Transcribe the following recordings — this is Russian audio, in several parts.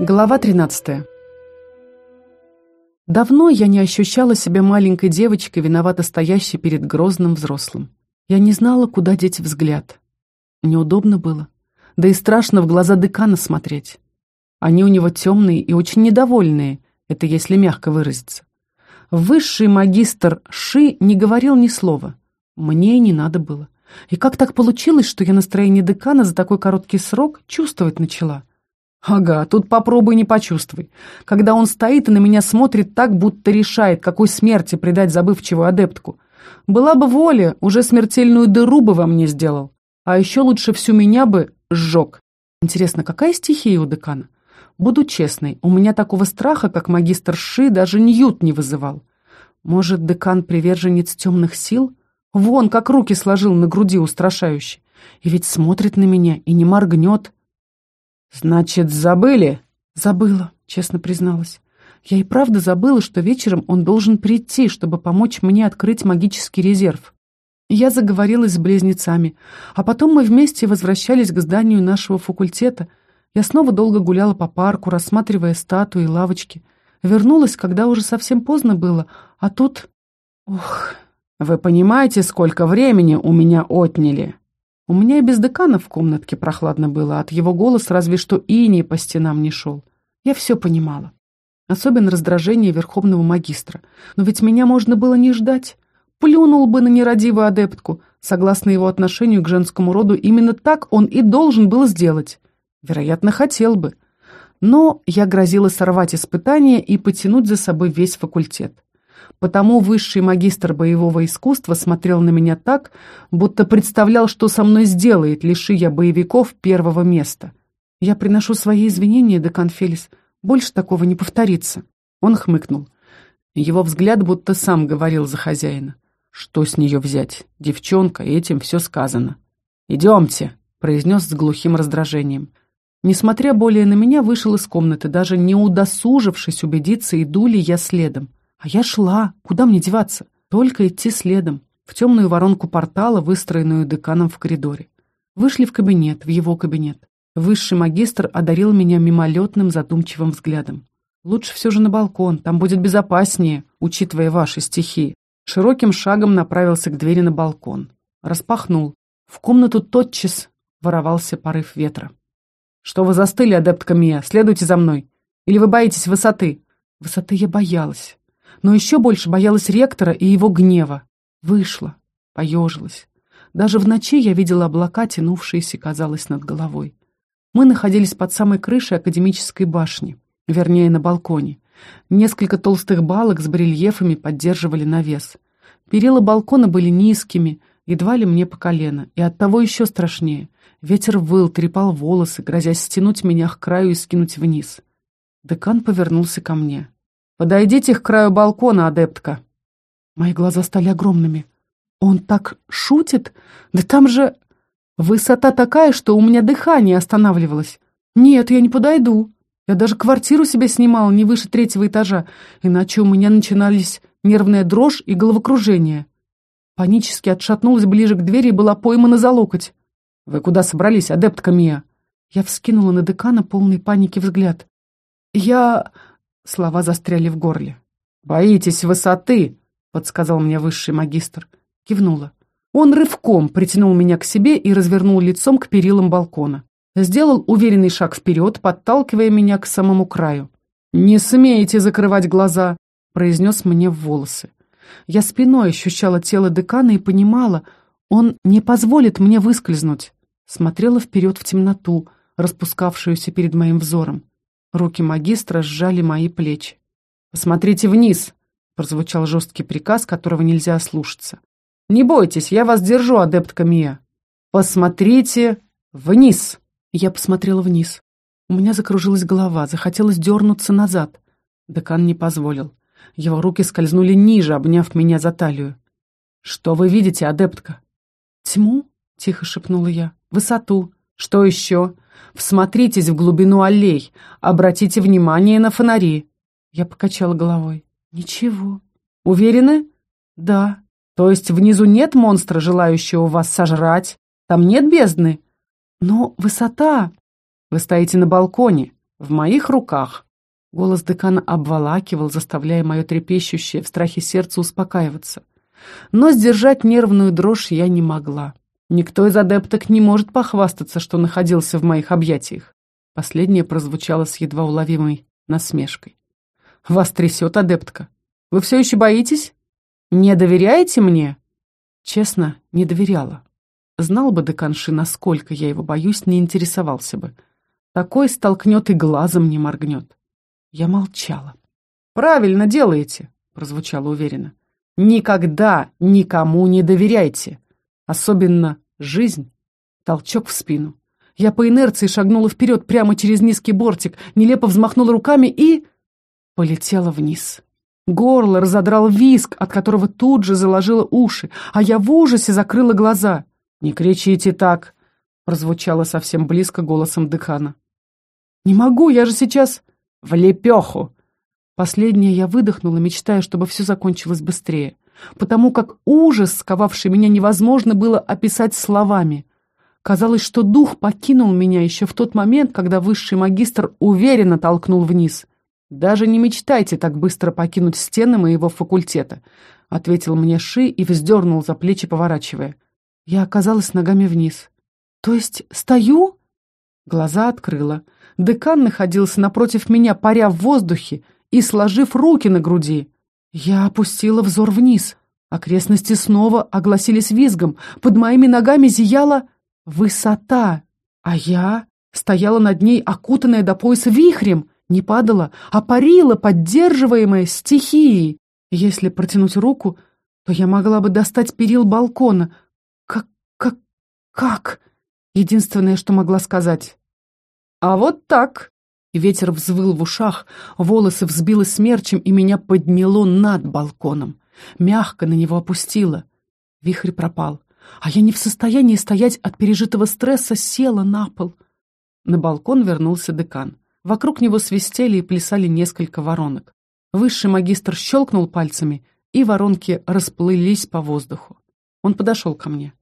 Глава 13. Давно я не ощущала себя маленькой девочкой, виновато стоящей перед грозным взрослым. Я не знала, куда деть взгляд. Неудобно было. Да и страшно в глаза декана смотреть. Они у него темные и очень недовольные, это если мягко выразиться. Высший магистр Ши не говорил ни слова. Мне не надо было. И как так получилось, что я настроение декана за такой короткий срок чувствовать начала? Ага, тут попробуй не почувствуй. Когда он стоит и на меня смотрит так, будто решает, какой смерти предать забывчивую адептку. Была бы воля, уже смертельную дыру бы во мне сделал. А еще лучше всю меня бы сжег. Интересно, какая стихия у декана? Буду честной, у меня такого страха, как магистр Ши, даже Ньют не вызывал. Может, декан приверженец темных сил? Вон, как руки сложил на груди устрашающе. И ведь смотрит на меня и не моргнет. «Значит, забыли?» «Забыла», — честно призналась. Я и правда забыла, что вечером он должен прийти, чтобы помочь мне открыть магический резерв. Я заговорилась с близнецами, а потом мы вместе возвращались к зданию нашего факультета. Я снова долго гуляла по парку, рассматривая статуи и лавочки. Вернулась, когда уже совсем поздно было, а тут... Ох, вы понимаете, сколько времени у меня отняли?» У меня и без декана в комнатке прохладно было, от его голоса разве что иней по стенам не шел. Я все понимала. Особенно раздражение верховного магистра. Но ведь меня можно было не ждать. Плюнул бы на нерадивую адептку. Согласно его отношению к женскому роду, именно так он и должен был сделать. Вероятно, хотел бы. Но я грозила сорвать испытание и потянуть за собой весь факультет. Потому высший магистр боевого искусства смотрел на меня так, будто представлял, что со мной сделает, лиши я боевиков первого места. Я приношу свои извинения, декан Фелис. Больше такого не повторится. Он хмыкнул. Его взгляд будто сам говорил за хозяина. Что с нее взять? Девчонка, этим все сказано. «Идемте», — произнес с глухим раздражением. Несмотря более на меня, вышел из комнаты, даже не удосужившись убедиться, иду ли я следом. А я шла. Куда мне деваться? Только идти следом. В темную воронку портала, выстроенную деканом в коридоре. Вышли в кабинет, в его кабинет. Высший магистр одарил меня мимолетным задумчивым взглядом. Лучше все же на балкон, там будет безопаснее, учитывая ваши стихи. Широким шагом направился к двери на балкон. Распахнул. В комнату тотчас воровался порыв ветра. «Что вы застыли, адептка Мия? Следуйте за мной. Или вы боитесь высоты?» Высоты я боялась но еще больше боялась ректора и его гнева. Вышла, поежилась. Даже в ночи я видела облака, тянувшиеся, казалось, над головой. Мы находились под самой крышей академической башни, вернее, на балконе. Несколько толстых балок с барельефами поддерживали навес. Перила балкона были низкими, едва ли мне по колено, и оттого еще страшнее. Ветер выл, трепал волосы, грозясь стянуть меня к краю и скинуть вниз. Декан повернулся ко мне. «Подойдите к краю балкона, адептка». Мои глаза стали огромными. «Он так шутит? Да там же высота такая, что у меня дыхание останавливалось. Нет, я не подойду. Я даже квартиру себе снимала не выше третьего этажа, иначе у меня начинались нервная дрожь и головокружение». Панически отшатнулась ближе к двери и была поймана за локоть. «Вы куда собрались, адептка Мия?» Я вскинула на декана полный паники взгляд. «Я... Слова застряли в горле. «Боитесь высоты», — подсказал мне высший магистр. Кивнула. Он рывком притянул меня к себе и развернул лицом к перилам балкона. Сделал уверенный шаг вперед, подталкивая меня к самому краю. «Не смеете закрывать глаза», — произнес мне в волосы. Я спиной ощущала тело декана и понимала, он не позволит мне выскользнуть. Смотрела вперед в темноту, распускавшуюся перед моим взором. Руки магистра сжали мои плечи. «Посмотрите вниз!» — прозвучал жесткий приказ, которого нельзя ослушаться. «Не бойтесь, я вас держу, адептка Мия. Посмотрите вниз!» Я посмотрела вниз. У меня закружилась голова, захотелось дернуться назад. Декан не позволил. Его руки скользнули ниже, обняв меня за талию. «Что вы видите, адептка?» «Тьму?» — тихо шепнула я. «Высоту. Что еще?» Всмотритесь в глубину аллей, обратите внимание на фонари. Я покачала головой. Ничего. Уверены? Да. То есть внизу нет монстра, желающего вас сожрать? Там нет бездны? Но высота... Вы стоите на балконе. в моих руках». Голос декана обволакивал, заставляя мое трепещущее в страхе сердце успокаиваться. Но сдержать нервную дрожь я не могла. Никто из адепток не может похвастаться, что находился в моих объятиях. Последнее прозвучало с едва уловимой насмешкой. «Вас трясет, адептка. Вы все еще боитесь? Не доверяете мне?» Честно, не доверяла. Знал бы деканши, насколько я его боюсь, не интересовался бы. Такой столкнет и глазом не моргнет. Я молчала. «Правильно делаете», — прозвучало уверенно. «Никогда никому не доверяйте. Особенно жизнь». Толчок в спину. Я по инерции шагнула вперед прямо через низкий бортик, нелепо взмахнула руками и... полетела вниз. Горло разодрал виск, от которого тут же заложило уши, а я в ужасе закрыла глаза. «Не кричите так!» — прозвучало совсем близко голосом декана. «Не могу, я же сейчас...» В лепеху!» Последнее я выдохнула, мечтая, чтобы все закончилось быстрее, потому как ужас, сковавший меня, невозможно было описать словами. Казалось, что дух покинул меня еще в тот момент, когда высший магистр уверенно толкнул вниз. «Даже не мечтайте так быстро покинуть стены моего факультета», — ответил мне Ши и вздернул за плечи, поворачивая. Я оказалась ногами вниз. «То есть стою?» Глаза открыла. Декан находился напротив меня, паря в воздухе и сложив руки на груди. Я опустила взор вниз. Окрестности снова огласились визгом. Под моими ногами зияла высота. А я стояла над ней, окутанная до пояса вихрем. Не падала, а парила, поддерживаемая стихией. Если протянуть руку, то я могла бы достать перил балкона. Как... как... как? Единственное, что могла сказать. «А вот так!» Ветер взвыл в ушах, волосы взбило смерчем, и меня подняло над балконом. Мягко на него опустило. Вихрь пропал. А я не в состоянии стоять от пережитого стресса, села на пол. На балкон вернулся декан. Вокруг него свистели и плясали несколько воронок. Высший магистр щелкнул пальцами, и воронки расплылись по воздуху. Он подошел ко мне.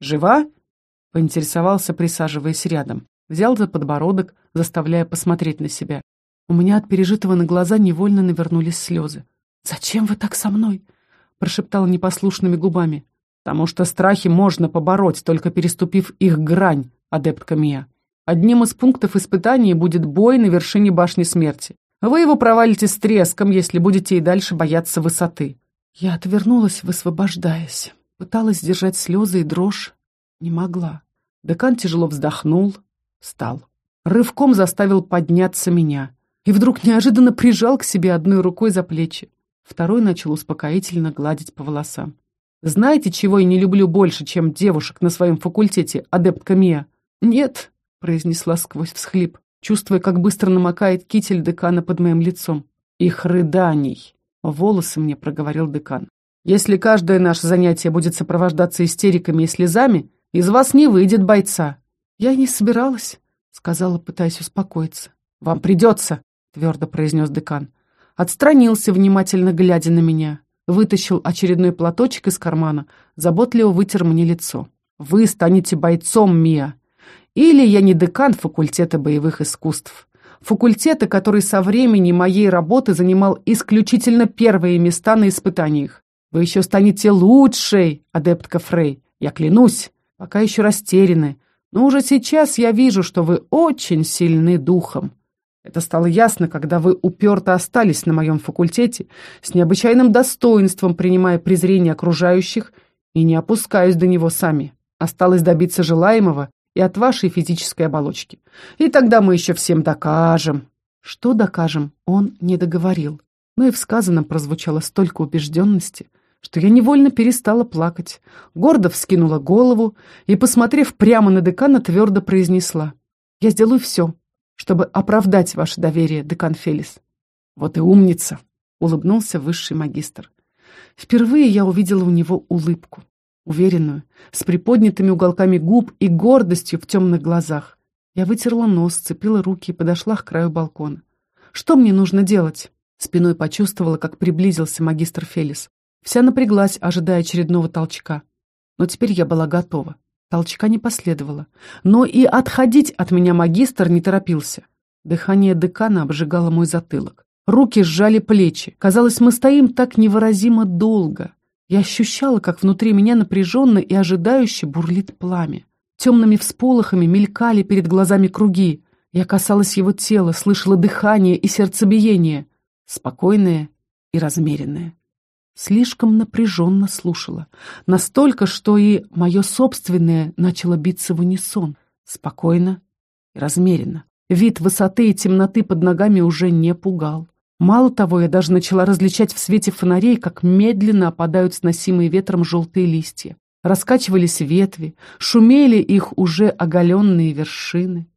«Жива?» — поинтересовался, присаживаясь рядом. Взял за подбородок, заставляя посмотреть на себя. У меня от пережитого на глаза невольно навернулись слезы. «Зачем вы так со мной?» — прошептала непослушными губами. «Потому что страхи можно побороть, только переступив их грань, адептка Мия. Одним из пунктов испытания будет бой на вершине башни смерти. Вы его провалите с треском, если будете и дальше бояться высоты». Я отвернулась, высвобождаясь. Пыталась сдержать слезы и дрожь. Не могла. Декан тяжело вздохнул, Встал. Рывком заставил подняться меня. И вдруг неожиданно прижал к себе одной рукой за плечи. Второй начал успокоительно гладить по волосам. «Знаете, чего я не люблю больше, чем девушек на своем факультете, адептка Мия?» «Нет», — произнесла сквозь всхлип, чувствуя, как быстро намокает китель декана под моим лицом. «Их рыданий», — волосы мне проговорил декан. «Если каждое наше занятие будет сопровождаться истериками и слезами, из вас не выйдет бойца». «Я не собиралась», — сказала, пытаясь успокоиться. «Вам придется», — твердо произнес декан. Отстранился, внимательно глядя на меня. Вытащил очередной платочек из кармана, заботливо вытер мне лицо. «Вы станете бойцом, Мия. Или я не декан факультета боевых искусств. Факультета, который со времени моей работы занимал исключительно первые места на испытаниях. Вы еще станете лучшей, адептка Фрей, я клянусь. Пока еще растеряны, но уже сейчас я вижу, что вы очень сильны духом. Это стало ясно, когда вы уперто остались на моем факультете, с необычайным достоинством принимая презрение окружающих и не опускаясь до него сами. Осталось добиться желаемого и от вашей физической оболочки. И тогда мы еще всем докажем. Что докажем, он не договорил. Но и в сказанном прозвучало столько убежденности, что я невольно перестала плакать, гордо вскинула голову и, посмотрев прямо на декана, твердо произнесла. «Я сделаю все, чтобы оправдать ваше доверие, декан Фелис». «Вот и умница!» — улыбнулся высший магистр. Впервые я увидела у него улыбку, уверенную, с приподнятыми уголками губ и гордостью в темных глазах. Я вытерла нос, сцепила руки и подошла к краю балкона. «Что мне нужно делать?» Спиной почувствовала, как приблизился магистр Фелис. Вся напряглась, ожидая очередного толчка. Но теперь я была готова. Толчка не последовало. Но и отходить от меня магистр не торопился. Дыхание декана обжигало мой затылок. Руки сжали плечи. Казалось, мы стоим так невыразимо долго. Я ощущала, как внутри меня напряженно и ожидающе бурлит пламя. Темными всполохами мелькали перед глазами круги. Я касалась его тела, слышала дыхание и сердцебиение. Спокойное и размеренное. Слишком напряженно слушала. Настолько, что и мое собственное начало биться в унисон. Спокойно и размеренно. Вид высоты и темноты под ногами уже не пугал. Мало того, я даже начала различать в свете фонарей, как медленно опадают сносимые ветром желтые листья. Раскачивались ветви, шумели их уже оголенные вершины.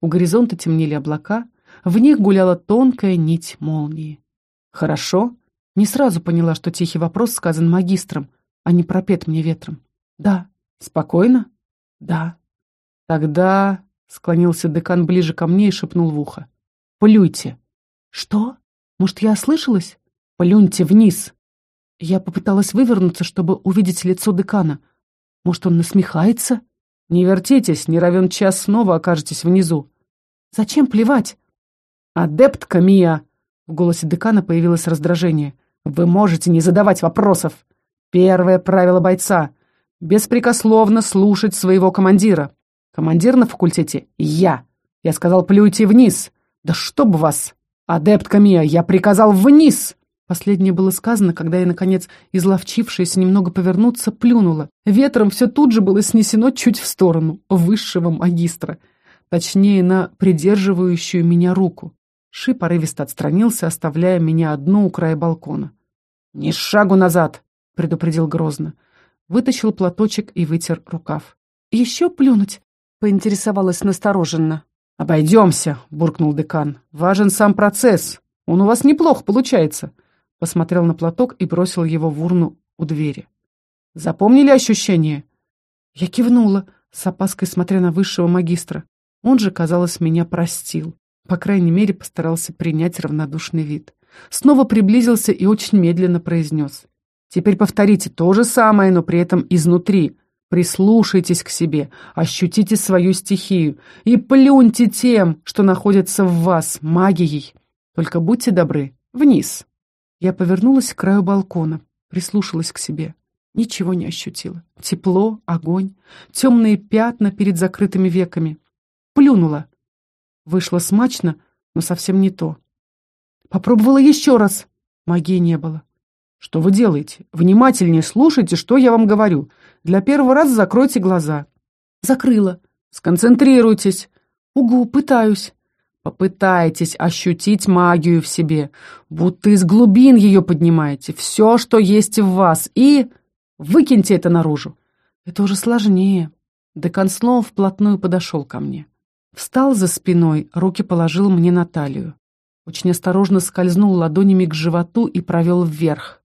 У горизонта темнели облака, в них гуляла тонкая нить молнии. «Хорошо?» Не сразу поняла, что тихий вопрос сказан магистром, а не пропет мне ветром. «Да». «Спокойно?» «Да». «Тогда...» — склонился декан ближе ко мне и шепнул в ухо. «Плюйте». «Что? Может, я ослышалась?» «Плюньте вниз». Я попыталась вывернуться, чтобы увидеть лицо декана. Может, он насмехается? «Не вертитесь, не равен час снова окажетесь внизу». «Зачем плевать?» «Адептка Мия!» В голосе декана появилось раздражение. «Вы можете не задавать вопросов. Первое правило бойца — беспрекословно слушать своего командира. Командир на факультете — я. Я сказал, плюйте вниз. Да чтоб вас! Адептка Мия, я приказал вниз!» Последнее было сказано, когда я, наконец, изловчившаяся немного повернуться, плюнула. Ветром все тут же было снесено чуть в сторону, высшего магистра. Точнее, на придерживающую меня руку. Ши порывисто отстранился, оставляя меня одну у края балкона. «Ни шагу назад!» — предупредил грозно. Вытащил платочек и вытер рукав. «Еще плюнуть?» — поинтересовалась настороженно. «Обойдемся!» — буркнул декан. «Важен сам процесс. Он у вас неплохо получается посмотрел на платок и бросил его в урну у двери. «Запомнили ощущение?» Я кивнула, с опаской смотря на высшего магистра. Он же, казалось, меня простил. По крайней мере, постарался принять равнодушный вид. Снова приблизился и очень медленно произнес. «Теперь повторите то же самое, но при этом изнутри. Прислушайтесь к себе, ощутите свою стихию и плюньте тем, что находится в вас, магией. Только будьте добры, вниз». Я повернулась к краю балкона, прислушалась к себе. Ничего не ощутила. Тепло, огонь, темные пятна перед закрытыми веками. Плюнула. Вышло смачно, но совсем не то. Попробовала еще раз. Магии не было. Что вы делаете? Внимательнее слушайте, что я вам говорю. Для первого раза закройте глаза. Закрыла. Сконцентрируйтесь. Угу, пытаюсь. Попытайтесь ощутить магию в себе, будто из глубин ее поднимаете, все, что есть в вас, и выкиньте это наружу. Это уже сложнее. Декан снова вплотную подошел ко мне. Встал за спиной, руки положил мне на талию. Очень осторожно скользнул ладонями к животу и провел вверх.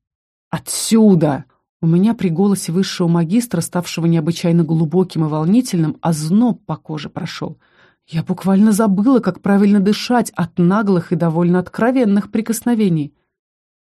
«Отсюда!» У меня при голосе высшего магистра, ставшего необычайно глубоким и волнительным, озноб по коже прошел — я буквально забыла, как правильно дышать от наглых и довольно откровенных прикосновений.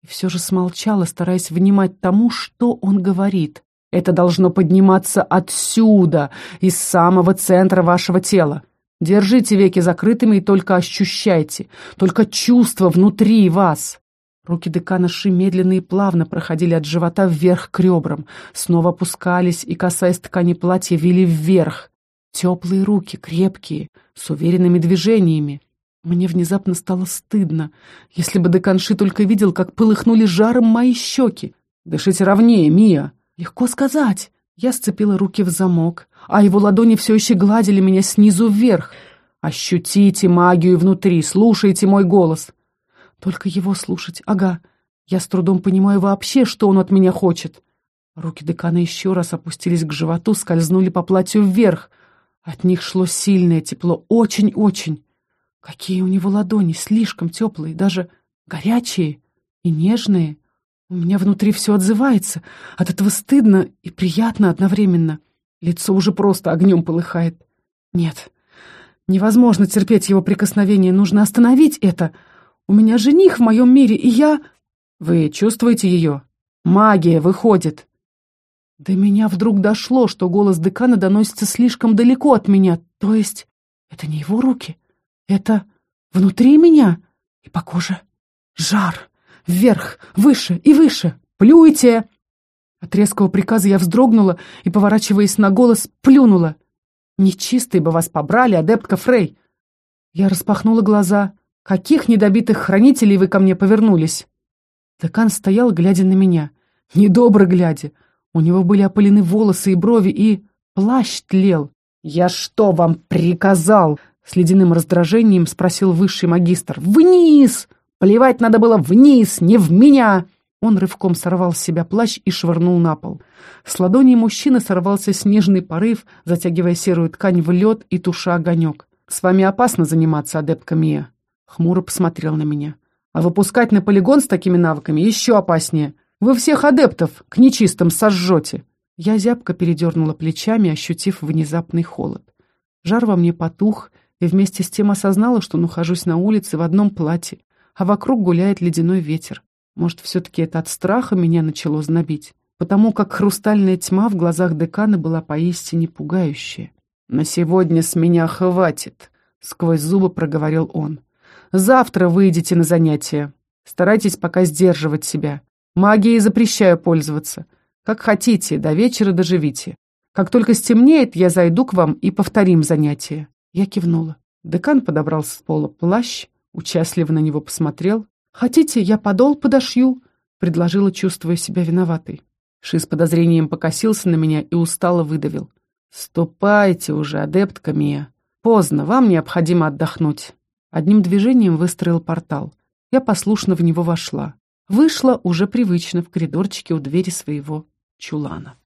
И все же смолчала, стараясь внимать тому, что он говорит. Это должно подниматься отсюда, из самого центра вашего тела. Держите веки закрытыми и только ощущайте, только чувство внутри вас. Руки декана Ши медленно и плавно проходили от живота вверх к ребрам, снова опускались и, касаясь ткани платья, вели вверх. Теплые руки, крепкие, с уверенными движениями. Мне внезапно стало стыдно. Если бы Деканши только видел, как полыхнули жаром мои щеки. «Дышите ровнее, Мия!» «Легко сказать!» Я сцепила руки в замок, а его ладони все еще гладили меня снизу вверх. «Ощутите магию внутри, слушайте мой голос!» Только его слушать, ага. Я с трудом понимаю вообще, что он от меня хочет. Руки декана еще раз опустились к животу, скользнули по платью вверх. От них шло сильное тепло, очень-очень. Какие у него ладони, слишком теплые, даже горячие и нежные. У меня внутри все отзывается. От этого стыдно и приятно одновременно. Лицо уже просто огнем полыхает. Нет, невозможно терпеть его прикосновение. Нужно остановить это. У меня жених в моем мире, и я... Вы чувствуете ее? Магия выходит. До меня вдруг дошло, что голос декана доносится слишком далеко от меня. То есть это не его руки. Это внутри меня и по коже. Жар! Вверх, выше и выше! Плюйте!» От резкого приказа я вздрогнула и, поворачиваясь на голос, плюнула. «Нечистые бы вас побрали, адептка Фрей!» Я распахнула глаза. «Каких недобитых хранителей вы ко мне повернулись?» Декан стоял, глядя на меня. Недобро глядя. У него были опалены волосы и брови, и плащ тлел. «Я что вам приказал?» С ледяным раздражением спросил высший магистр. «Вниз! Плевать надо было вниз, не в меня!» Он рывком сорвал с себя плащ и швырнул на пол. С ладони мужчины сорвался снежный порыв, затягивая серую ткань в лед и туша огонек. «С вами опасно заниматься, адепка Мия». Хмуро посмотрел на меня. «А выпускать на полигон с такими навыками еще опаснее. Вы всех адептов к нечистым сожжете». Я зябко передернула плечами, ощутив внезапный холод. Жар во мне потух, и вместе с тем осознала, что нахожусь на улице в одном платье, а вокруг гуляет ледяной ветер. Может, все-таки это от страха меня начало знобить, потому как хрустальная тьма в глазах декана была поистине пугающая. «На сегодня с меня хватит», — сквозь зубы проговорил он. «Завтра выйдете на занятия. Старайтесь пока сдерживать себя. Магией запрещаю пользоваться. Как хотите, до вечера доживите. Как только стемнеет, я зайду к вам и повторим занятие». Я кивнула. Декан подобрал с пола плащ, участливо на него посмотрел. «Хотите, я подол подошью?» — предложила, чувствуя себя виноватой. Ши с подозрением покосился на меня и устало выдавил. «Ступайте уже, адептка Мия. Поздно, вам необходимо отдохнуть». Одним движением выстроил портал. Я послушно в него вошла. Вышла уже привычно в коридорчике у двери своего чулана.